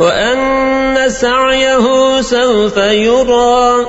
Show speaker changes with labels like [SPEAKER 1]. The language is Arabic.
[SPEAKER 1] وأن سعيه سوف يرى